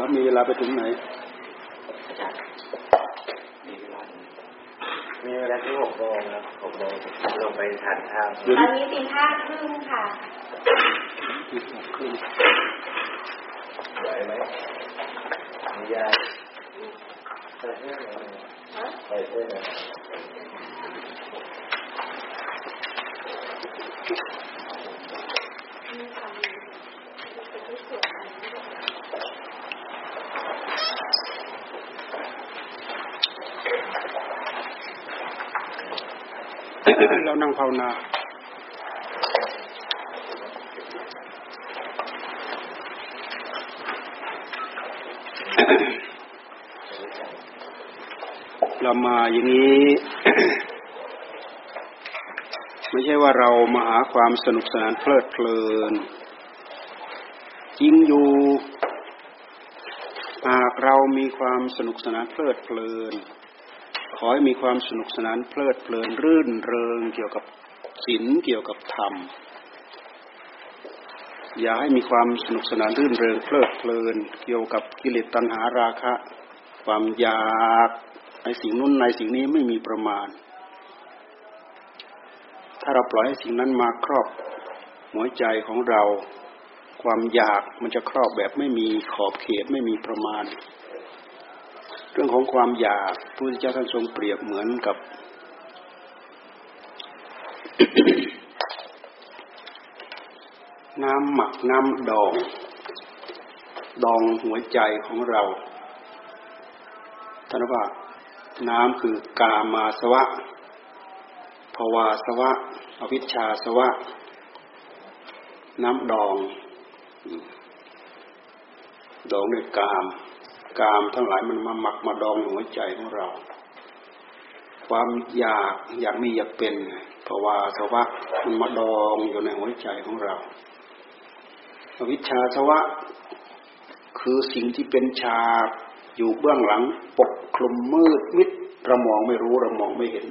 แล้วมีเวลาไปถึงไหน มีเวลาที่หกโมงครับหกโมงลงไปทานข้าวตอนนี้ตีห้าครึ่งค่ะไหวไหมมียาใส่เสื้อหน่อยใส่เสื้อหน่อย เรานั่งภาวนาเรามาอย่างนี้ ไม่ใช่ว่าเรามาหาความสนุกสนานเพลิดเพลินจริงอยู่หากเรามีความสนุกสนานเพลิดเพลิน ขอให้มีความสนุกสนานเพลิดเพลินรื่นเริงเกี่ยวกับศีลเกี่ยวกับธรรม อย่าให้มีความสนุกสนานรื่นเริงเพลิดเพลิน เกี่ยวกับกิเลสตัณหาราคะ ความอยากในสิ่งนู้นในสิ่งนี้ไม่มีประมาณ ถ้าเราปล่อยให้สิ่งนั้นมาครอบหัวใจของเรา ความอยากมันจะครอบแบบไม่มีขอบเขตไม่มีประมาณ เรื่องของความอยากพระพุทธเจ้าท่านทรงเปรียบเหมือนกับ น้ำหมักน้ำดอง ดองหัวใจของเราท่านว่าน้ำคือกามาสวะภวาสวะ อวิชชาสวะ น้ำดอง ดองด้วยกาม กามทั้งหลายมันมาหมักมาดองหัวใจของเรา ความอยากอยากมีอยากเป็นภาวาสวะมันมาดองอยู่ในหัวใจของเราวิชาสวะ คือสิ่งที่เป็นชาอยู่เบื้องหลังปกคลุมมืดมิดเรามองไม่รู้เรามองไม่เห็น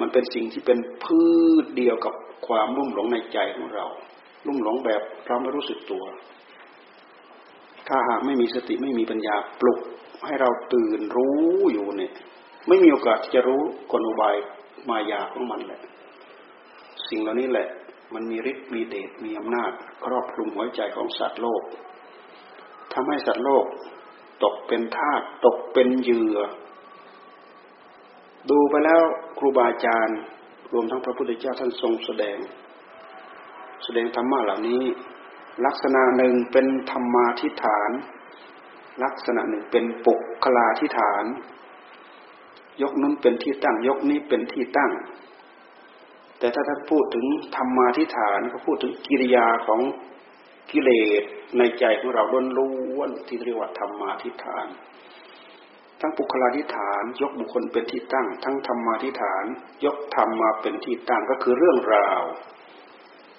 มันเป็นสิ่งที่เป็นพืชเดียวกับความรุ่มหลงในใจของเรา รุ่มหลงแบบเราไม่รู้สึกตัว ถ้าหากไม่มีสติไม่มีปัญญาปลุกให้เราตื่นรู้อยู่เนี่ย ไม่มีโอกาสจะรู้กลอุบายมายาของมันแหละ สิ่งเหล่านี้แหละ มันมีฤทธิ์มีเดชมีอำนาจ ครอบคลุมหัวใจของสัตว์โลกทำให้สัตว์โลก ตกเป็นทาสตกเป็นเหยื่อ ดูไปแล้วครูบาอาจารย์ รวมทั้งพระพุทธเจ้าท่านทรงแสดง แสดงธรรมะเหล่านี้ ลักษณะหนึ่งเป็นธรรมาทิฏฐาน ลักษณะหนึ่งเป็นปุกคลาทิฏฐาน ยกนู้นเป็นที่ตั้ง ยกนี้เป็นที่ตั้ง แต่ถ้าท่านพูดถึงธรรมาทิฏฐานก็พูดถึงกิริยาของกิเลสในใจของเราล้วนๆที่เรียกว่าธรรมาทิฏฐาน ทั้งปุคลาธิฐาน ยกบุคคลเป็นที่ตั้ง ทั้งธรรมาทิฏฐาน ยกธรรมมาเป็นที่ตั้งก็คือเรื่องราว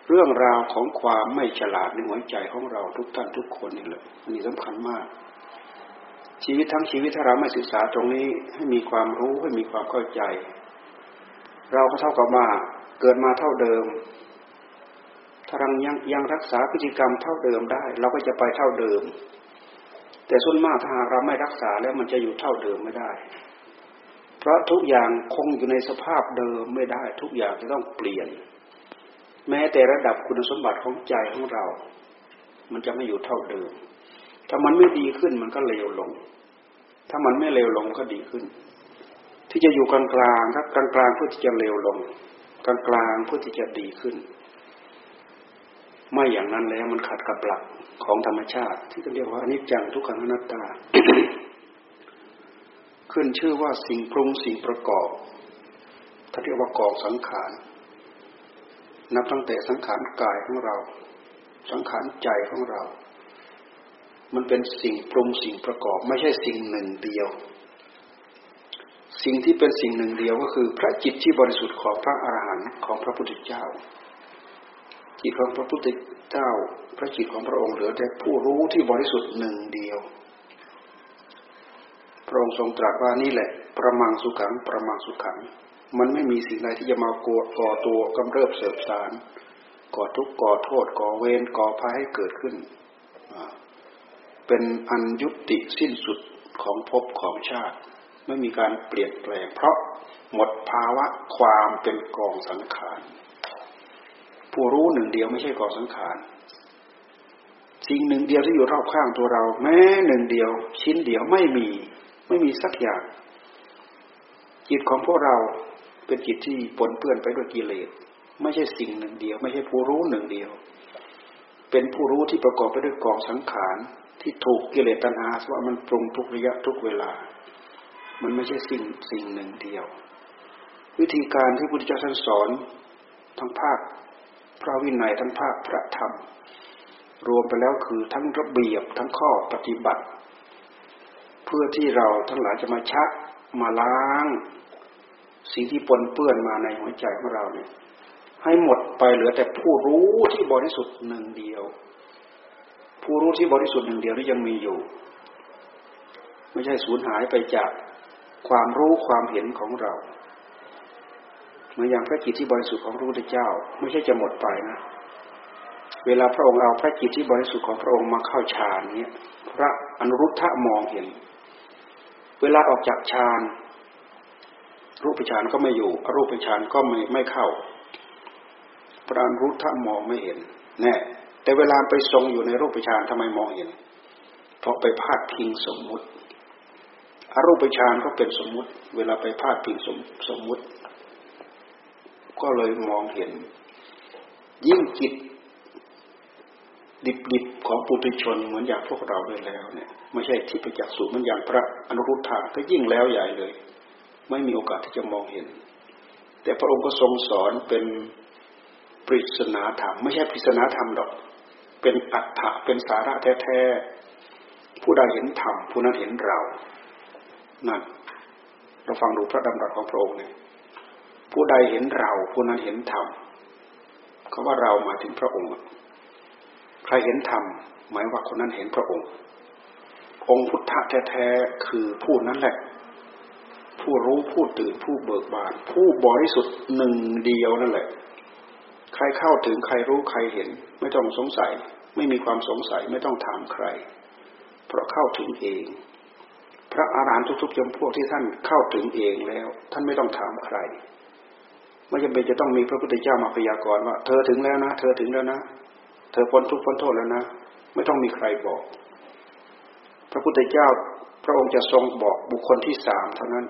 เรื่องราวของความไม่ฉลาดในหัวใจของเราทุกท่านทุกคนนี่แหละอันนี้สำคัญมาก ชีวิตทั้งชีวิตถ้าเราไม่ศึกษาตรงนี้ให้มีความรู้ให้มีความเข้าใจ เราก็เท่ากับว่าเกิดมาเท่าเดิม ถ้าเรายังยังรักษาพฤติกรรมเท่าเดิมได้ เราก็จะไปเท่าเดิม แต่ส่วนมากถ้าหากเราไม่รักษาแล้วมันจะอยู่เท่าเดิมไม่ได้ เพราะทุกอย่างคงอยู่ในสภาพเดิมไม่ได้ ทุกอย่างจะต้องเปลี่ยน แม้แต่ระดับคุณสมบัติของใจของเรา มันจะไม่อยู่เท่าเดิม ถ้ามันไม่ดีขึ้นมันก็เลวลง ถ้ามันไม่เลวลงก็ดีขึ้น ที่จะอยู่กลางกลางครับกลางกลางเพื่อที่จะเลวลง กลางกลางเพื่อที่จะดีขึ้น ไม่อย่างนั้นแล้วมันขัดกับหลักของธรรมชาติ ที่เรียกว่าอนิจจังทุกขังอนัตตา ขึ้นชื่อว่าสิ่งปรุงสิ่งประกอบถ้าเรียกว่ากองสังขาร นับตั้งแต่สังขารกายของเรา สังขารใจของเรา มันเป็นสิ่งปรุงสิ่งประกอบ ไม่ใช่สิ่งหนึ่งเดียว สิ่งที่เป็นสิ่งหนึ่งเดียวก็คือ พระจิตที่บริสุทธิ์ของพระอรหันต์ของพระพุทธเจ้า จิตของพระพุทธเจ้า พระจิตของพระองค์เหลือแต่ผู้รู้ที่บริสุทธิ์หนึ่งเดียว พระองค์ทรงตรัสว่านี่แหละ ประมังสุขังประมังสุขัง มันไม่มีสิ่งใดที่จะมาก่อก่อตัวกำเริบเสบสารก่อทุกข์ก่อโทษก่อเวรก่อภัยให้เกิดขึ้น เป็นอันยุติสิ้นสุดของภพของชาติ ไม่มีการเปลี่ยนแปลง เพราะหมดภาวะความเป็นกองสังขารผู้รู้หนึ่งเดียวไม่ใช่กองสังขารสิ่งหนึ่งเดียวที่อยู่รอบข้างตัวเรา แม้หนึ่งเดียว ชิ้นเดียวไม่มี ไม่มีสักอย่างจิตของพวกเรา เป็นจิตที่ปนเปื้อนไปด้วยกิเลสไม่ใช่สิ่งหนึ่งเดียว ไม่ใช่ผู้รู้หนึ่งเดียว เป็นผู้รู้ที่ประกอบไปด้วยกองสังขารที่ถูกกิเลสตัณหาว่ามันปรุงทุกระยะทุกเวลา มันไม่ใช่สิ่งสิ่งหนึ่งเดียว วิธีการที่พุทธเจ้าท่านสอนทั้งภาคพระวินัยทั้งภาคพระธรรม รวมไปแล้วคือทั้งระเบียบทั้งข้อปฏิบัติ เพื่อที่เราทั้งหลายจะมาชักมาล้าง สิ่งที่ปนเปื้อนมาในหัวใจของเราเนี่ย ให้หมดไปเหลือแต่ผู้รู้ที่บริสุทธิ์หนึ่งเดียว ผู้รู้ที่บริสุทธิ์หนึ่งเดียวนี้ยังมีอยู่ ไม่ใช่สูญหายไปจากความรู้ความเห็นของเราเหมือนอย่างพระจิตที่บริสุทธิ์ของพระพุทธเจ้า ไม่ใช่จะหมดไปนะเวลาพระองค์เอาพระจิตที่บริสุทธิ์ของพระองค์มาเข้าฌานเนี้ยพระอนุรุทธะมองเห็น เวลาออกจากฌาน รูปฌานก็ไม่อยู่ อรูปฌานก็ไม่ไม่เข้าพระอนุรุทะมองไม่เห็นแน่แต่เวลาไปทรงอยู่ในรูปฌานทำไมมองเห็น เพราะไปพาดพิงสมมุติ อรูปฌานก็เป็นสมมุติ เวลาไปพาดพิงสมสมมุติ ก็เลยมองเห็น ยิ่งจิตดิบๆของปุถุชนเหมือนอย่างพวกเราเลยแล้วเนี่ยไม่ใช่ที่ไปจักสูเหมือนอย่างพระอนุรุทธะก็ยิ่งแล้วใหญ่เลย ไม่มีโอกาสที่จะมองเห็น แต่พระองค์ก็ทรงสอนเป็นปริศนาธรรม ไม่ใช่ปริศนาธรรมดอก เป็นอัฏฐะเป็นสาระแท้ๆ ผู้ใดเห็นธรรมผู้นั้นเห็นเรา นั่น เราฟังดูพระดำรัสของพระองค์เนี่ยผู้ใดเห็นเราผู้นั้นเห็นธรรมคาว่าเราหมายถึงพระองค์ ใครเห็นธรรมหมายว่าคนนั้นเห็นพระองค์ องค์พุทธะแท้ๆคือผู้นั้นแหละ ผู้รู้ผู้ตื่นผู้เบิกบาน ผู้บริสุทธิ์หนึ่งเดียวนั่นแหละ ใครเข้าถึงใครรู้ใครเห็น ไม่ต้องสงสัย ไม่มีความสงสัยไม่ต้องถามใคร เพราะเข้าถึงเอง พระอาหารหันต์ทุกๆจำพวกที่ท่านเข้าถึงเองแล้ว ท่านไม่ต้องถามใครไม่จำเป็นจะต้องมีพระพุทธเจ้ามาพยากรณ์ว่า เธอถึงแล้วนะ เธอถึงแล้วนะ เธอพ้นทุกข์พ้นโทษแล้วนะ ไม่ต้องมีใครบอก พระพุทธเจ้าพระองค์จะทรงบอกบุคคลที่สามเท่านั้น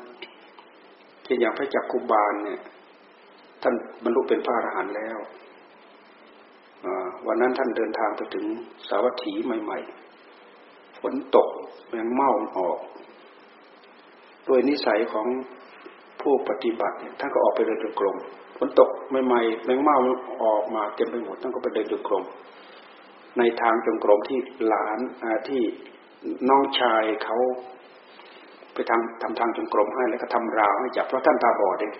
ช่นอย่างพระจักคุบาลเนี่ย ท่านบรรลุเป็นพระอรหันต์แล้ววันนั้นท่านเดินทางไปถึงสาวัตถีใหม่ ๆ ฝนตกแมงเม่าออกโดยนิสัยของผู้ปฏิบัติท่านก็ออกไปเดินจงกรมฝนตกใหม่ๆแมงเม่าออกมาเต็มไปหมดท่านก็ไปเดินจงกรมในทางจงกรมที่หลานที่น้องชายเขา ไปทำทำทางจงกรมให้แล้วก็ทำราวให้จับเพราะท่านตาบอดเอง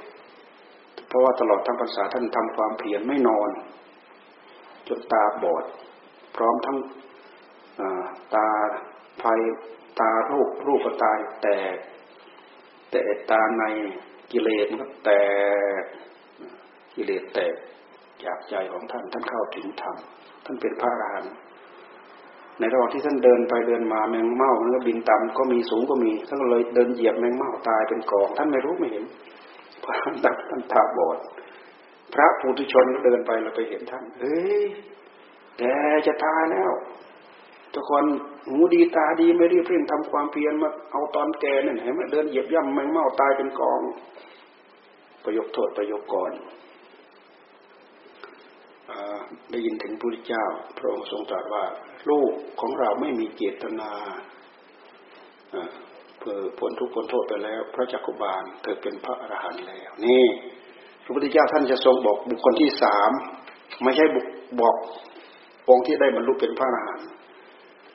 เพราะว่าตลอดทั้งภาษาท่านทำความเพียรไม่นอนจนตาบอด พร้อมทั้งตาภายตารูปรูปตายแตก แต่ตาในกิเลสมันก็แตกกิเลสแตกจากใจของท่านท่านเข้าถึงธรรมท่านเป็นพระอรหันต์ ในระหว่างที่ท่านเดินไปเดินมาแมงเม่ามันก็บินต่ำก็มีสูงก็มีท่านก็เลยเดินเหยียบแมงเม่าตายเป็นกอง ท่านไม่รู้ไม่เห็นพราะท่านท่านตาบอดพระปุถุชนเดินไปเราไปเห็นท่านเฮ้ยแกจะตายแล้วทุกคนหูดีตาดีไม่รีบเร่งทำความเพียรมาเอาตอนแกเนี่ยเห็นไหมเดินเหยียบย่ำแมงเม่าตายเป็นกอง ประยกโทษประยกก่อน ได้ยินถึงพระพุทธเจ้า พระองค์ทรงตรัสว่า ลูกของเราไม่มีเจตนาเพื่อผลทุกข์ผลโทษไปแล้ว พระจักรบาลเธอเป็นพระอรหันต์แล้ว นี่พระพุทธเจ้าท่านจะทรงบอกบุคคลที่สามไม่ใช่บุบอกองค์ที่ได้บรรลุเป็นพระอรหันต์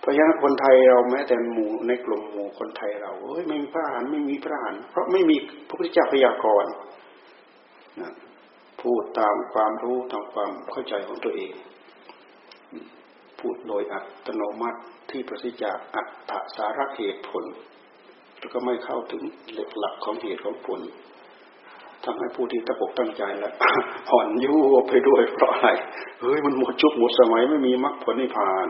เพราะฉะนั้นคนไทยเราแม้แต่หมู่ในกลุ่มหมู่คนไทยเราเอ้ยไม่มีพระอรหันต์ไม่มีพระอรหันต์เพราะไม่มีพระพุทธเจ้าพยากรณ์ พูดตามความรู้ตามความเข้าใจของตัวเอง พูดโดยอัตโนมัติที่ประสิทธิ์จากอัตถสาระเหตุผล แล้วก็ไม่เข้าถึงหลักหลักของเหตุของผลทำให้ผู้ที่ตะปกตั้งใจแล้วอ่อนยุ่ไปด้วยเพราะอะไรเฮ้ยมันหมดชุกหมดสมัยไม่มีมรรคผลนิพพาน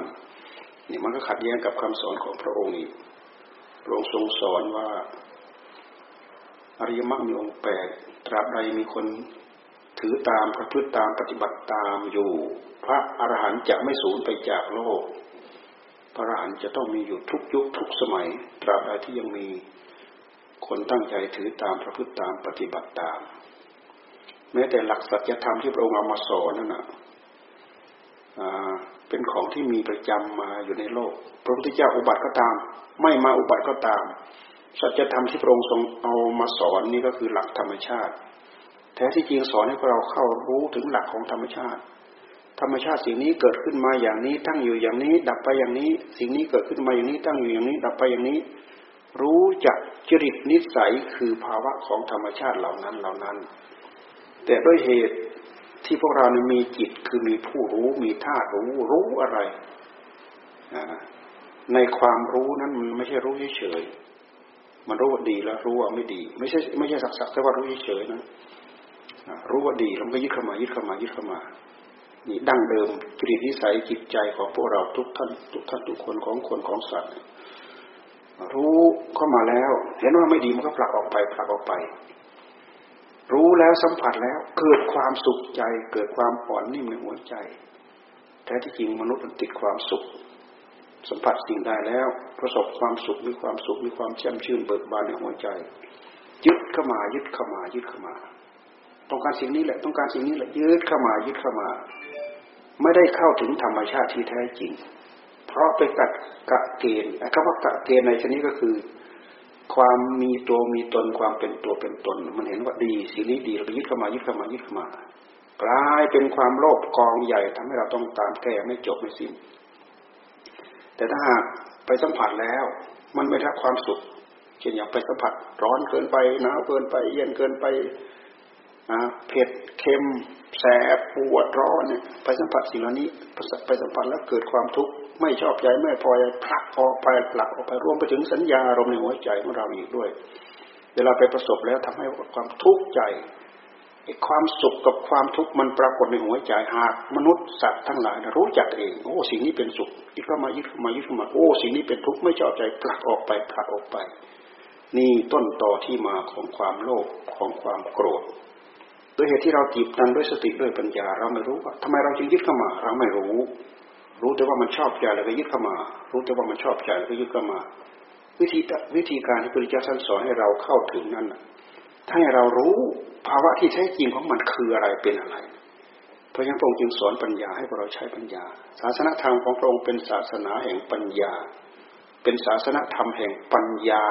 นี่มันก็ขัดแย้งกับคำสอนของพระองค์อีกพระองค์ทรงสอนว่าอริยมรรคมีองค์แปดตราบใดมีคน ถือตามประพฤติตามปฏิบัติตามอยู่ พระอรหันต์จะไม่สูญไปจากโลก พระอรหันต์จะต้องมีอยู่ทุกยุคทุกสมัย ตราบใดที่ยังมีคนตั้งใจถือตามประพฤติตามปฏิบัติตาม แม้แต่หลักสัจธรรมที่พระองค์เอามาสอนนั่นนะเป็นของที่มีประจำมาอยู่ในโลก พระพุทธเจ้าอุบัติก็ตาม ไม่มาอุบัติก็ตามสัจธรรมที่พระองค์ทรงเอามาสอนนี่ก็คือหลักธรรมชาติ แท้ที่จริงสอนให้พวกเราเข้ารู้ถึงหลักของธรรมชาติ ธรรมชาติสิ่งนี้เกิดขึ้นมาอย่างนี้ ตั้งอยู่อย่างนี้ ดับไปอย่างนี้ สิ่งนี้เกิดขึ้นมาอย่างนี้ ตั้งอยู่อย่างนี้ ดับไปอย่างนี้ รู้จักจริตนิสัยคือภาวะของธรรมชาติเหล่านั้นเหล่านั้น แต่ด้วยเหตุที่พวกเราเนี่ยมีจิตคือมีผู้รู้มีธาตุรู้รู้อะไรในความรู้นั้นมันไม่ใช่รู้เฉยๆมันรู้ว่าดีแล้วรู้ว่าไม่ดี ไม่ใช่ไม่ใช่สักสักแต่ว่ารู้เฉยๆนะ รู้ว่าดีแล้วก็ยึดเข้ามายึดเข้ามายึดเข้ามา นี่ดั้งเดิมจริตนิสัยจิตใจของพวกเราทุกท่านทุกท่านทุกคนของคนของสัตว์รู้เข้ามาแล้วเห็นว่าไม่ดีมันก็ผลักออกไปผลักออกไป รู้แล้วสัมผัสแล้วเกิดความสุขใจ เกิดความอ่อนนิ่มในหัวใจแท้ที่จริงมนุษย์มันติดความสุข สัมผัสสิ่งใดแล้ว ประสบความสุขมีความสุขมีความแช่มชื่นเบิกบานในหัวใจ ยึดเข้ามายึดเข้ามายึดเข้ามา ต้องการสิ่งนี้แหละ ต้องการสิ่งนี้แหละยึดเข้ามายึดเข้ามา ไม่ได้เข้าถึงธรรมชาติที่แท้จริง เพราะไปกัดกะเกณฑ์คำว่ากะเกณฑ์ในชนิดก็คือ ความมีตัวมีตนความเป็นตัวเป็นตน มันเห็นว่าดีสิ่งนี้ดีเรายึดเข้ามายึดเข้ามายึดเข้ามากลายเป็นความโลภกองใหญ่ทำให้เราต้องตามแก้ไม่จบไม่สิ้น แต่ถ้าหากไปสัมผัสแล้ว มันไม่ได้ความสุขเช่นอย่างไปสัมผัสร้อนเกินไปหนาวเกินไป เย็นเกินไป เผ็ดเค็มแสบปวดร้อนเนี่ยไปสัมผัสสิ่งเหล่านี้ไปสัมผัสแล้วเกิดความทุกข์ไม่ชอบใจไม่พอใจผลักออกไปผลักออกไปรวมไปถึงสัญญาอารมณ์ในหัวใจของเราอีกด้วย เวลาไปประสบแล้วทำให้ความทุกข์ใจไอ้ความสุขกับความทุกข์มันปรากฏในหัวใจหากมนุษย์สัตว์ทั้งหลายรู้จักเองโอ้สิ่งนี้เป็นสุขยึดเข้ามายึดเข้ามายึดเข้ามาโอ้สิ่งนี้เป็นทุกข์ไม่ชอบใจผลักออกไปผลักออกไป นี่ต้นต่อที่มาของความโลภของความโกรธ ด้วยเหตุที่เราจีบกันด้วยสติด้วยปัญญา เราไม่รู้ว่าทำไมเราจึงยึดเข้ามา เราไม่รู้ รู้แต่ว่ามันชอบใจแล้วก็ยึดเข้ามา รู้แต่ว่ามันชอบใจแล้วก็ยึดเข้ามา วิธีวิธีการที่พระพุทธเจ้าท่านสอนให้เราเข้าถึงนั้นถ้าให้เรารู้ภาวะที่แท้จริงของมันคืออะไรเป็นอะไร เพราะฉะนั้นพระองค์จึงสอนปัญญาให้พวกเราใช้ปัญญา ศาสนธรรมของพระองค์เป็นศาสนาแห่งปัญญา เป็นศาสนธรรมแห่งปัญญา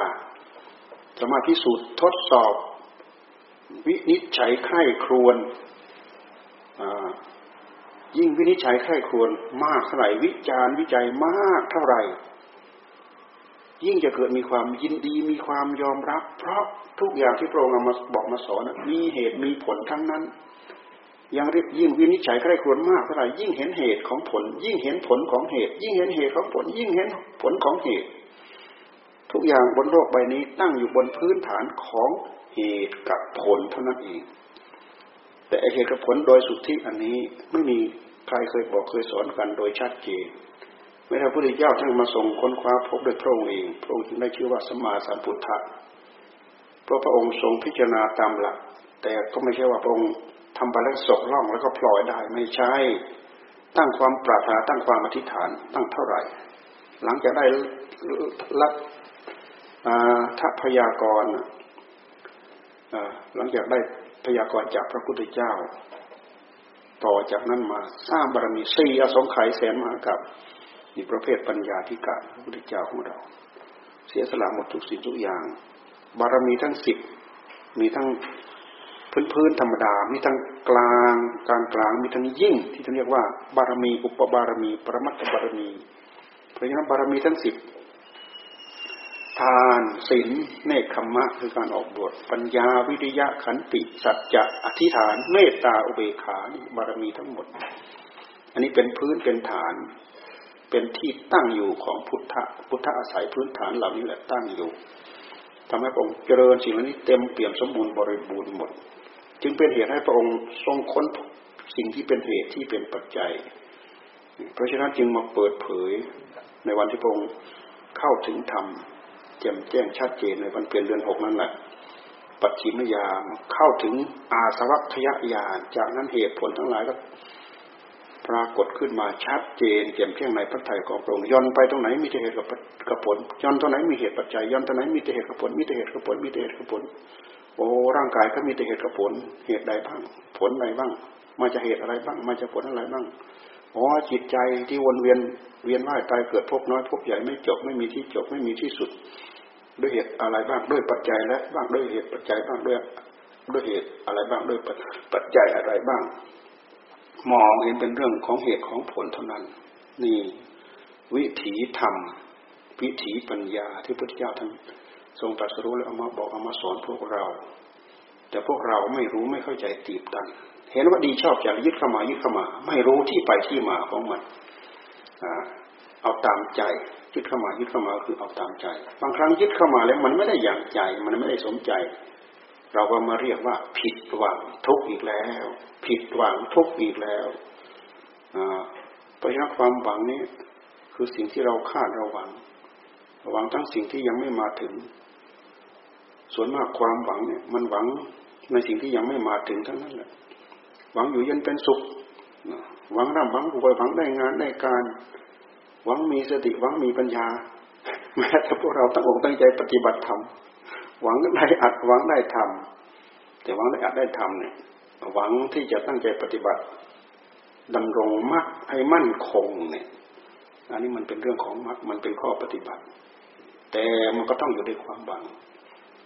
สามารถพิสูจน์ทดสอบ วินิจฉัยไข้ครวนยิ่งวินิจฉัยแค่ครวรมากเท่าไหร่วิจารวิจัยมากเท่าไหร่ ยิ่งจะเกิดมีความยินดีมีความยอมรับ เพราะทุกอย่างที่พระองค์มาบอกมาสอนมีเหตุมีผลทั้งนั้น ยังเรียกยิ่งวินิจฉัยใคร่ควรมากเท่าไหร่ยิ่งเห็นเหตุของผล ยิ่งเห็นผลของเหตุ ยิ่งเห็นเหตุของผล ยิ่งเห็นผลของเหตุ ทุกอย่างบนโลกใบนี้ตั้งอยู่บนพื้นฐานของ เหตุกับผลเท่านั้นเอง แต่เหตุกับผลโดยสุทธิอันนี้ไม่มีใครเคยบอกเคยสอนกันโดยชัดเจนไม่ได้พระพุทธเจ้าท่านมาส่งค้นคว้าพบโดยพระองค์เองพระองค์จึงได้ชื่อว่าสมมาสัมพุทธะเพราะพระองค์ทรงพิจารณาตามหลัก แต่ก็ไม่ใช่ว่าพระองค์ทำไปแล้วศกล่องแล้วก็พลอยได้ไม่ใช่ตั้งความปรารถนาตั้งความอธิษฐานตั้งเท่าไหร่ หลังจากได้ลักทัพยากร หลังจากได้พยากรจากพระพุทธเจ้า ต่อจากนั้นมาสร้างบารมีสี่อสงไขยแสนมหากับมีประเภทปัญญาธิกาพระพุทธเจ้าของเรา เสียสละหมดทุกสิ่งทุกอย่าง บารมีทั้งสิบมีทั้งพื้นพื้นธรรมดา มีทั้งกลางกลางกลางมีทั้งยิ่ง ที่ท่านเรียกว่าบารมีอุปบารมี ปรมัตถบารมี เพราะฉะนั้นบารมีทั้งสิบ ทานศีลเนคขมะคือการออกบวชปัญญาวิริยะขันติ สัจจะอธิษฐาน เมตตาอุเบกขาบารมีทั้งหมด อันนี้เป็นพื้นเป็นฐาน เป็นที่ตั้งอยู่ของพุทธพุทธะอาศัยพื้นฐานเหล่านี้แหละตั้งอยู่ทำให้พระองค์เจริญสิ่งเหล่านี้เต็มเปี่ยมสมบูรณ์บริบูรณ์หมด จึงเป็นเหตุให้พระองค์ทรงค้นสิ่งที่เป็นเหตุที่เป็นปัจจัย เพราะฉะนั้นจึงมาเปิดเผยในวันที่พระองค์เข้าถึงธรรม จ่มแจ้งชัดเจนในวันเปลี่ยนเดือนหกนั่นแหละปัจฉิมยามเข้าถึงอาสวัคยญาณจากนั้นเหตุผลทั้งหลายก็ปรากฏขึ้นมาชัดเจนแจ่มแจ้งในพระไตรของพระองค์ย้อนไปตรงไหนมีแต่เหตุกับผลย้อนตรงไหนมีเหตุปัจจัยย้อนตรงไหนมีแต่เหตุกับผลมีแต่เหตุกับผลมีแต่เหตุกับผลโอ้ร่างกายก็มีแต่เหตุกับผลเหตุใดบ้าง ผลใดบ้าง มาจะเหตุอะไรบ้าง มาจะผลอะไรบ้างอ๋อจิตใจที่วนเวียนเวียนว่ายตายเกิดพบน้อยพบใหญ่ไม่จบไม่มีที่จบไม่มีที่สุด ด้วยเหตุอะไรบ้างด้วยปัจจัยและบ้างด้วยเหตุปัจจัยบ้างด้วยด้วยเหตุอะไรบ้างด้วยปัจจัยอะไรบ้าง มองเห็นเป็นเรื่องของเหตุของผลเท่านั้น นี่วิถีธรรม วิถีปัญญาที่พระพุทธเจ้าท่านทรงตรัสรู้แล้วเอามาบอกเอามาสอนพวกเรา แต่พวกเราไม่รู้ไม่เข้าใจตีบตัน เห็นว่าดีชอบอยากยึดเข้ามายึดเข้ามา ไม่รู้ที่ไปที่มาของมันเอาตามใจ ยึดเข้ามายึดเข้ามาคือเอาตามใจ บางครั้งยึดเข้ามาแล้วมันไม่ได้อย่างใจ มันไม่ได้สมใจ เราก็มาเรียกว่า ผิดหวังทุกข์อีกแล้ว ผิดหวังทุกข์อีกแล้วเพราะฉะนั้นความหวังนี้คือสิ่งที่เราคาดเราหวังหวังทั้งสิ่งที่ยังไม่มาถึง ส่วนมากความหวังเนี่ย มันหวังในสิ่งที่ยังไม่มาถึงทั้งนั้นแหละหวังอยู่เยันเป็นสุขหวังร่ำหวังรวยหวังได้งานได้การ หวังมีสติหวังมีปัญญา แม้แต่พวกเราตั้งอกตั้งใจปฏิบัติธรรมหวังได้อัดหวังได้ทำแต่หวังได้อัดได้ทำเนี่ยหวังที่จะตั้งใจปฏิบัติดำรงมรรคให้มั่นคงเนี่ยอันนี้มันเป็นเรื่องของมรรคมันเป็นข้อปฏิบัติ แต่มันก็ต้องอยู่ด้วยความหวัง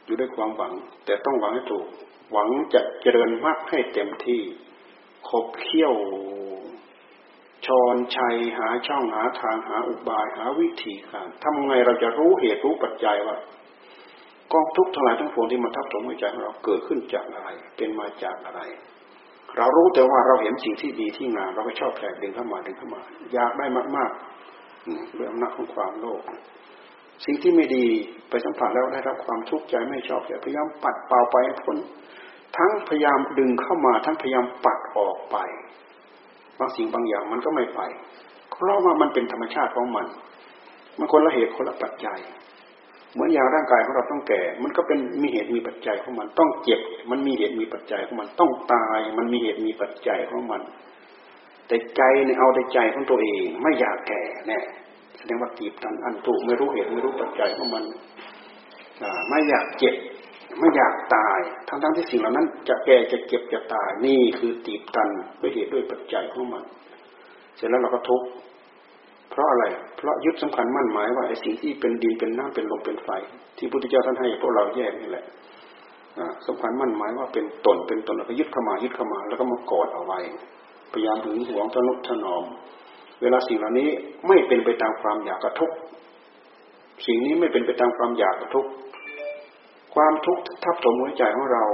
อยู่ด้วยความหวัง แต่ต้องหวังให้ถูก หวังจะเจริญมากให้เต็มที่คบเคี่ยว ชอนชัยหาช่องหาทางหาอุบายหาวิธีการทำไงเราจะรู้เหตุรู้ปัจจัยว่ากองทุกข์ทั้งหลายทั้งปวงที่มาทับถมหัวใจของเราเกิดขึ้นจากอะไร เป็นมาจากอะไร เรารู้แต่ว่าเราเห็นสิ่งที่ดีที่งามเราก็ชอบใจดึงเข้ามาดึงเข้ามา อยากได้มากๆด้วยอำนาจของความโลภสิ่งที่ไม่ดีไปสัมผัสแล้วได้รับความทุกข์ใจไม่ชอบใจพยายามปัดเป่าไปพ้นทั้งพยายามดึงเข้ามาทั้งพยายามปัดออกไป บางสิ่งบางอย่างมันก็ไม่ไป เพราะว่ามันเป็นธรรมชาติของมัน มันคนละเหตุคนละปัจจัย เหมือนอย่างร่างกายของเราต้องแก่ มันก็เป็นมีเหตุมีปัจจัยของมัน ต้องเจ็บ มันมีเหตุมีปัจจัยของมัน ต้องตาย มันมีเหตุมีปัจจัยของมัน แต่ใจเนี่ยเอาแต่ใจของตัวเอง ไม่อยากแก่แน่แสดงว่ากีบตันอันตุไม่รู้เหตุไม่รู้ปัจจัยของมัน ไม่อยากเจ็บ ไม่อยากตาย ทั้งทั้งที่สิ่งเหล่านั้น จะแก่จะเจ็บจะตาย นี่คือตีบตันด้วยเหตุด้วยปัจจัยของมัน เสร็จแล้วเราก็ทุกข์เพราะอะไร เพราะยึดสำคัญมั่นหมายว่าไอ้สิ่งที่เป็นดินเป็นน้ำเป็นลมเป็นไฟ ที่พุทธเจ้าท่านให้พวกเราแยกนี่แหละสำคัญมั่นหมายว่าเป็นตนเป็นตนแล้วก็ยึดเข้ามายึดเข้ามา แล้วก็มากอดเอาไว้ พยายามถึงหวงทนุถนอม เวลาสิ่งเหล่านี้ไม่เป็นไปตามความอยากกระทุกสิ่งนี้ไม่เป็นไปตามความอยากกระทุก ความทุกข์ทับถมหัวใจของเรา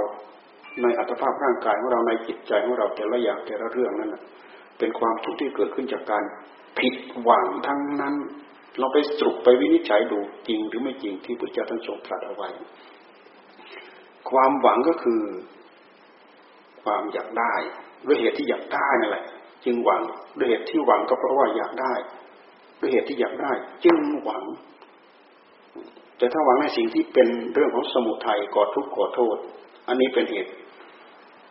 ในอัตภาพร่างกายของเราในจิตใจของเราแต่ละอย่างแต่ละเรื่องนั้นเป็นความทุกข์ที่เกิดขึ้นจากการผิดหวังทั้งนั้น เราไปสรุปไปวินิจฉัยดูจริงหรือไม่จริงที่พุทธเจ้าท่านทรงตรัสเอาไว้ ความหวังก็คือ ความอยากได้ด้วยเหตุที่อยากได้นั่นแหละ จึงหวังด้วยเหตุที่หวังก็เพราะว่าอยากได้ด้วยเหตุที่อยากได้ จึงหวัง แต่ถ้าหวังในสิ่งที่เป็นเรื่องของสมุทัยก่อทุกข์ก่อโทษ อันนี้เป็นเหตุ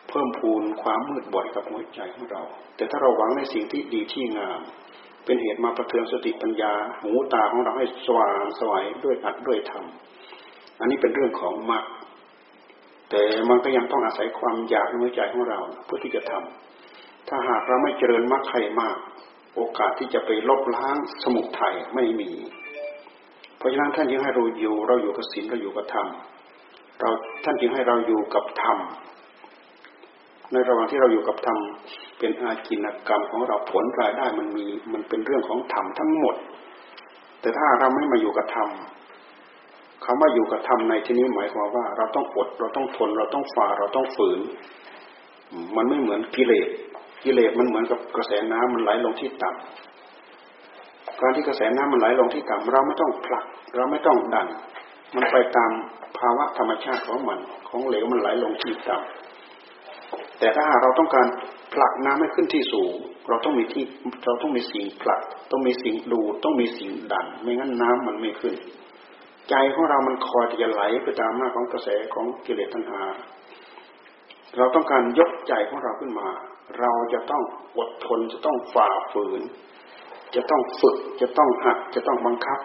เพิ่มพูนความมืดบอดกับหัวใจของเรา แต่ถ้าเราหวังในสิ่งที่ดีที่งาม เป็นเหตุมาประเทืองสติปัญญาหูตาของเราให้สว่างสวัยด้วยอัดด้วยธรรมอันนี้เป็นเรื่องของมรรคแต่มันก็ยังต้องอาศัยความอยากในหัวใจของเราเพื่อที่จะทำถ้าหากเราไม่เจริญมรรคไทยมาก โอกาสที่จะไปลบล้างสมุทัยไม่มี ราะฉะนั้นท่านจึงให้เราอยู่เราอยู่กับศีลเราอยู่กับธรรมเราท่านจึงให้เราอยู่กับธรรมในระหว่างที่เราอยู่กับธรรมเป็นอาจินกรรมของเราผลรายได้มันมีมันเป็นเรื่องของธรรมทั้งหมด แต่ถ้าเราไม่มาอยู่กับธรรมคำว่าอยู่กับธรรมในที่นี้หมายความว่า เราต้องอดเราต้องทนเราต้องฝ่าเราต้องฝืน มันไม่เหมือนกิเลสกิเลสมันเหมือนกับกระแสน้ำมันไหลลงที่ต่ำ การที่กระแสน้ำมันไหลลงที่ต่ำเราไม่ต้องผลัก เราไม่ต้องดัน มันไปตามภาวะธรรมชาติของมัน ของเหลวมันไหลลงที่ต่ำแต่ถ้าหากเราต้องการผลักน้ำให้ขึ้นที่สูง เราต้องมีที่เราต้องมีสิ่งผลัก ต้องมีสิ่งดูต้องมีสิ่งดัน ไม่งั้นน้ำมันไม่ขึ้น ใจของเรามันคอยที่จะไหลไปตามหน้าของกระแสของกิเลสตัณหา เราต้องการยกใจของเราขึ้นมา เราจะต้องอดทนจะต้องฝ่าฝืน จะต้องฝึกจะต้องหัดจะต้องบังคับ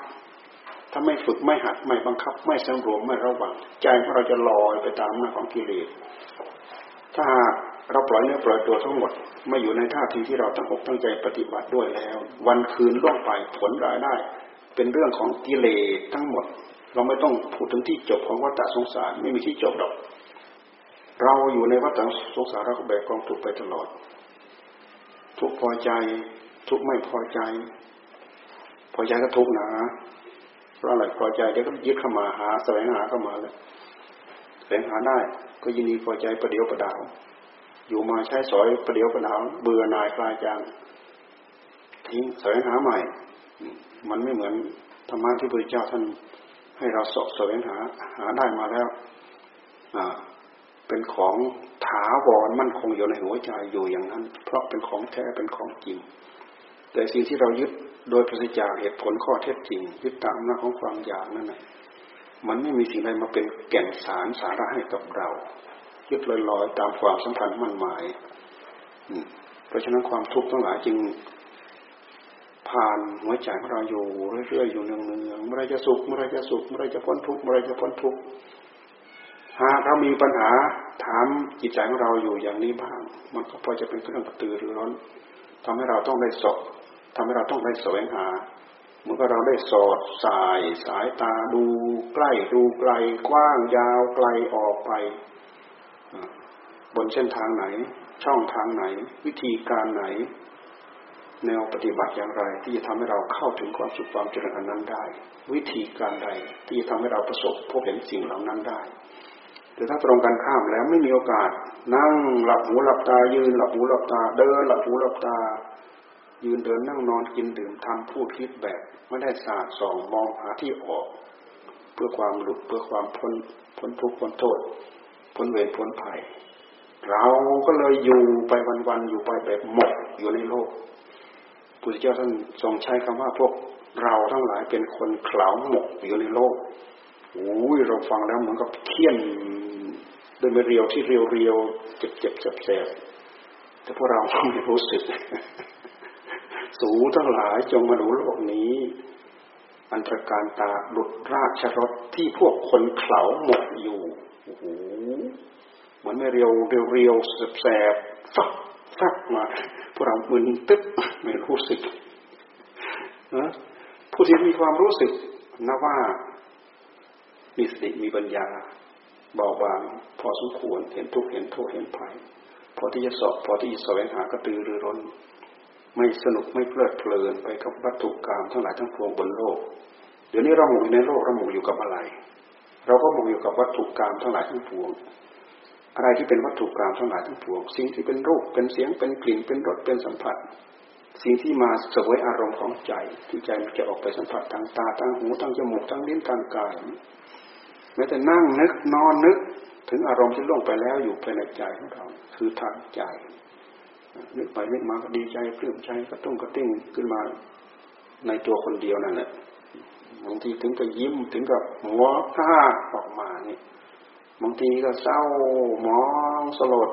ถ้าไม่ฝึกไม่หัดไม่บังคับ ไม่สำรวมไม่ระวังใจของเราจะลอยไปตามหน้าของกิเลสถ้าเราปล่อยเนื้อปล่อยตัวทั้งหมดไม่อยู่ในท่าทีที่เราตั้งอกตั้งใจปฏิบัติด้วยแล้ว วันคืนล่วงไปผลรายได้ เป็นเรื่องของกิเลสทั้งหมด เราไม่ต้องพูดถึงที่จบของวัฏสงสารไม่มีที่จบหรอก เราอยู่ในวัฏสงสารเราก็แบกกองทุกไปตลอด ทุกพอใจ ทุกไม่พอใจ พอใจก็ทุกนะเพราะอะไรพอใจเดี๋ยวก็ยึดเข้ามาหาแสวงหาเข้ามาเลยแสวงหาได้ ก็ยินดีพอใจประเดี๋ยวประดาว อยู่มาใช้สอยประเดี๋ยวประดาว เบื่อหน่ายคลายจางทิ้งแสวงหาใหม่ มันไม่เหมือนธรรมะที่พระเจ้าท่านให้เราสอบแสวงหาหาได้มาแล้ว อ่า เป็นของถาวรมั่นคงอยู่ในหัวใจอยู่อย่างนั้น เพราะเป็นของแท้เป็นของจริง แต่สิ่งที่เรายึดโดยปราศจากเหตุผลข้อเท็จจริง ยึดตามหน้าของความอยากนั่นแหละมันไม่มีสิ่งใดมาเป็นแก่นสารสาระให้กับเรา ยึดลอยๆตามความสัมพันธ์มั่นหมายเพราะฉะนั้นความทุกข์ทั้งหลายจึงผ่านหัวใจของเราอยู่เรื่อยๆอยู่เนืองๆเมื่อไรจะสุขเมื่อไรจะสุขเมื่อไรจะพ้นทุกข์เมื่อไรจะพ้นทุกข์หากเรามีปัญหาถามจิตใจของเราอยู่อย่างนี้บ้าง มันก็พอจะเป็นเครื่องกระตือรือร้นทำให้เราต้องได้สอบ ทำให้เราต้องได้แสวงหา เมื่อเราได้สอดสายสายตาดู ใกล้ดูไกล กว้างยาวไกลออกไป บนเส้นทางไหน ช่องทางไหน วิธีการไหน แนวปฏิบัติอย่างไร ที่จะทำให้เราเข้าถึงความสุขความเจริญอันนั้นได้ วิธีการใดที่จะทำให้เราประสบพบเห็นสิ่งเหล่านั้นได้แต่ถ้าตรงกันข้ามแล้วไม่มีโอกาส นั่งหลับหูหลับตายืนหลับหูหลับตาเดินหลับหูหลับตา ยืนเดินนั่งนอนกินดื่มทำพูดคิดแบบไม่ได้ศาสาดส่องมองหาที่ออก เพื่อความหลุดเพื่อความพ้นพ้นทุกข์พ้นโทษพ้นเวรพ้นภัย เราก็เลยอยู่ไปวันๆอยู่ไปแบบหมกอยู่ในโลกพุทธเจ้าท่านทรงใช้คำว่าพวกเราทั้งหลายเป็นคนเข่าหมกอยู่ในโลกโอ้ยเราฟังแล้วเหมือนกับเคี่ยนโดยไม่เรียวที่เรียวเรียวเจ็บเจ็บเจ็บแสบแต่พวกเราไม่รู้สึก สูทั้งหลายจงมาดูโลกนี้ อันตรการตาหลุดราชรถที่พวกคนเข่าหมกอยู่โอ้โหเหมือนไม่เรียวเรียวเรียวแสบฟักฟักมาพวกเรามึนตึ๊บไม่รู้สึกนะผู้ที่มีความรู้สึกนะว่ามีสติมีปัญญาเบาบางพอสมควรเห็นทุกเห็นโทษเห็นภัยพอที่จะสอบพอที่จะแสวงหากระตือรือร้น ไม่สนุกไม่เพลิดเพลินไปกับวัตถุกรรมทั้งหลายทั้งปวงบนโลก เดี๋ยวนี้เราหมุนในโลกเราหมุนอยู่กับอะไร เราก็หมุนอยู่กับวัตถุกรรมทั้งหลายทั้งปวง อะไรที่เป็นวัตถุกรรมทั้งหลายทั้งปวง สิ่งที่เป็นรูปเป็นเสียงเป็นกลิ่นเป็นรสเป็นสัมผัส สิ่งที่มาเสวยอารมณ์ของใจที่ใจมันจะออกไปสัมผัสทางตาทางหูทางจมูกทางลิ้นทางกายแม้แต่นั่งนึกนอนนึกถึงอารมณ์ที่ล่วงไปแล้วอยู่ภายในใจของเราคือทางใจ นึกไปนึกมาก็ดีใจเปลื้มใจกระตุ้งกระติ้งขึ้นมาในตัวคนเดียวนั่นแหละบางทีถึงกับยิ้มถึงกับหัวข้าออกมาเนี่ยบางทีก็เศร้ามองสลด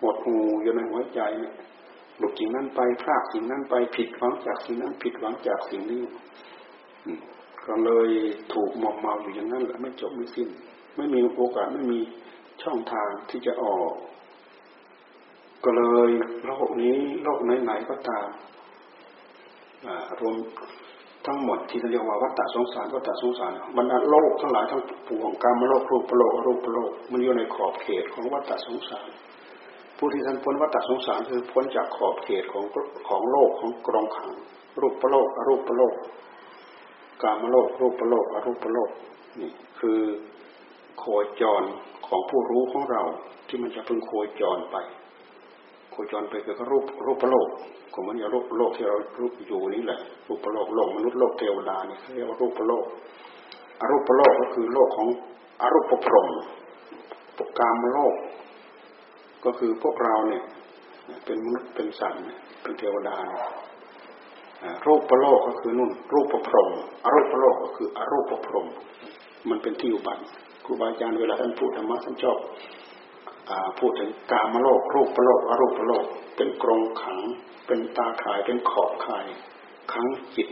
หมดหูอยู่ในหัวใจหลุดสิ่งนั้นไปพลาดสิ่งนั้นไปผิดหวังจากสิ่งนั้นผิดหวังจากสิ่งนี้ก็เลยถูกมอมเมาอยู่อย่างนั้นแหละไม่จบไม่สิ้น ไม่มีโอกาสไม่มีช่องทางที่จะออก ก็เลยโลกนี้โลกไหนๆก็ตามรวมทั้งหมดที่เรียกว่าวัฏฏะสงสารวัฏฏะสงสารบรรดาโลกทั้งหลายทั้งปวงกรรมโลกรูปโลกรูปโลกมันอยู่ในขอบเขตของวัฏฏะสงสาร ผู้ที่ท่านพ้นวัฏฏะสงสารคือพ้นจากขอบเขตของของโลกของกรงขัง รูปโลกอรูปโลกกามโลกรูปโลกอรูปโลกนี่คือโคจรของผู้รู้ของเราที่มันจะพึงโคจรไป โคจรไปคือรูปรูปโลกก็เหมือนอย่างโลกโลกที่เรารูปอยู่นี้แหละ รูปโลกโลกมนุษย์โลกเทวดานี่เรียกว่ารูปโลกอรูปโลกก็คือโลกของอรูปพรหมปกามโลก ก็คือพวกเราเนี่ย เป็นมนุษย์เป็นสัตว์เป็นเทวดารูปโลกก็คือนุ่น รูปประพรมอรูปโลกก็คืออรูปประพรมมันเป็นที่อุบัติครูบาอาจารย์เวลาท่านพูดธรรมะท่านชอบ พูดถึงกามโลกรูปประโลกอรูปประโลก เป็นกรงขัง เป็นตาข่ายเป็นขอบข่ายขังจิต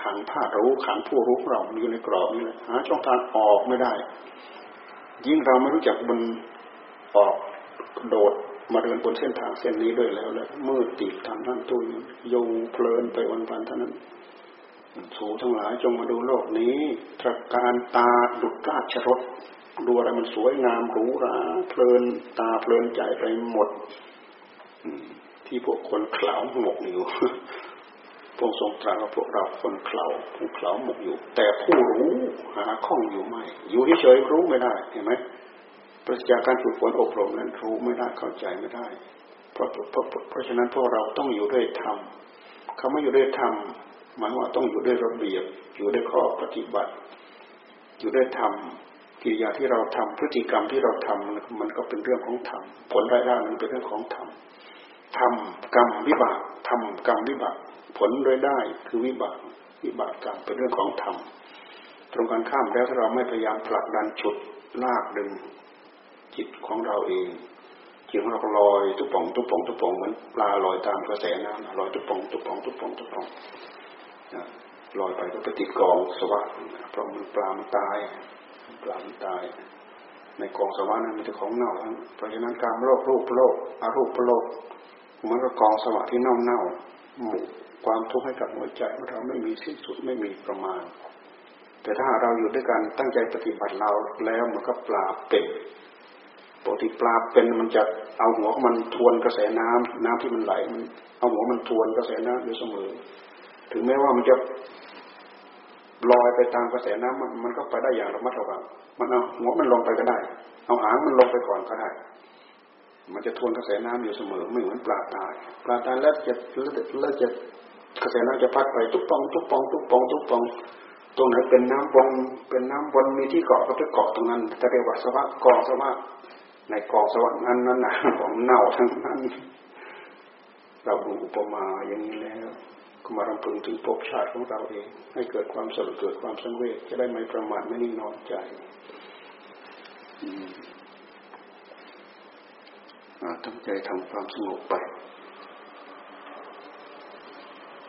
ขังธาตุรู้ขังผู้รู้เราอยู่ในกรอบนี้เลยหาช่องทางออกไม่ได้ ยิ่งเราไม่รู้จักบนออกโดดมาเดินบนเส้นทางเส้นนี้ด้วยแล้วแล้วมืดติดทำนั่นตุ้ยโยเพลินไปวันวันเท่านั้นสูทั้งหลายจงมาดูโลกนี้ตรการตาดุจราชรถ ดูอะไรมันสวยงามหรูหราเพลินตาเพลินใจไปหมดที่พวกคนเข่าหมกอยู่พวกทรงตรัสว่าพวกเราคนเข่าผู้เข่าหมกอยู่ แต่ผู้รู้หาข้องอยู่ไม่ อยู่เฉยรู้ไม่ได้เห็นไหมปราศจากการฝึกฝนอบรมนั้นรู้ไม่ได้เข้าใจไม่ได้ เพราะเพราะเพราะฉะนั้นพวกเราต้องอยู่ด้วยธรรมคำว่าอยู่ด้วยธรรมหมายว่าต้องอยู่ด้วยระเบียบ อยู่ด้วยข้อปฏิบัติ อยู่ด้วยธรรม กิริยาที่เราทำพฤติกรรมที่เราทำมันก็เป็นเรื่องของธรรมผลรายได้มันเป็นเรื่องของธรรมทำกรรมวิบากทำกรรมวิบากผลรายได้คือวิบากวิบากกรรมเป็นเรื่องของธรรมตรงกันข้ามแล้วถ้าเราไม่พยายามผลักดันฉุดลากดึงจิตของเราเองจิตของเราลอยทุกป่องทุกป่องทุกป่องเหมือนปลาลอยตามกระแสน้ำลอยทุกป่องทุกป่องทุกป่องทุกป่องลอยไปก็ไปติดกองสวะเพราะมันปลามันตาย ปลามันตาย ในกองสวะนั้นมีแต่ของเน่าทั้งเพราะฉะนั้นการโลกรูปโลกอารูปโลกเหมือนกับกองสวะที่เน่าเน่าหมู่ความทุกข์ให้กับหัวใจของเราไม่มีสิ้นสุดไม่มีประมาณ แต่ถ้าเราอยู่ด้วยกันตั้งใจปฏิบัติเราแล้วมันก็ปลาเป็นปกติปลาเป็นมันจะเอาหัวมันทวนกระแสน้ำน้ำที่มันไหลมันเอาหัวมันทวนกระแสน้ำอยู่เสมอ ถึงแม้ว่ามันจะ ลอยไปตามกระแสน้ำมันมันก็ไปได้อย่างระมัดระวังมันเอาหัวมันลงไปก็ได้ เอาหางมันลงไปก่อนก็ได้ มันจะทวนกระแสน้ำอยู่เสมอไม่เหมือนปลาตายปลาตายแล้วจะแล้วจะกระแสน้ำจะพัดไปทุกปองทุกปองทุกปองทุกปองตรงไหนเป็นน้ำวนเป็นน้ำวนมีที่เกาะก็ไปเกาะตรงนั้นแต่เรียกว่าสวะกองสวะในกองสวะนั้นนั้นนะของเน่าทั้งนั้น เราดูอุปมาอย่างนี้แล้ว มารำพึงถึงภพชาติของเราเอง ให้เกิดความสลดเกิดความสังเวชจะได้ไม่ประมาทไม่นิ่งนอนใจตั้งใจทำความสงบไป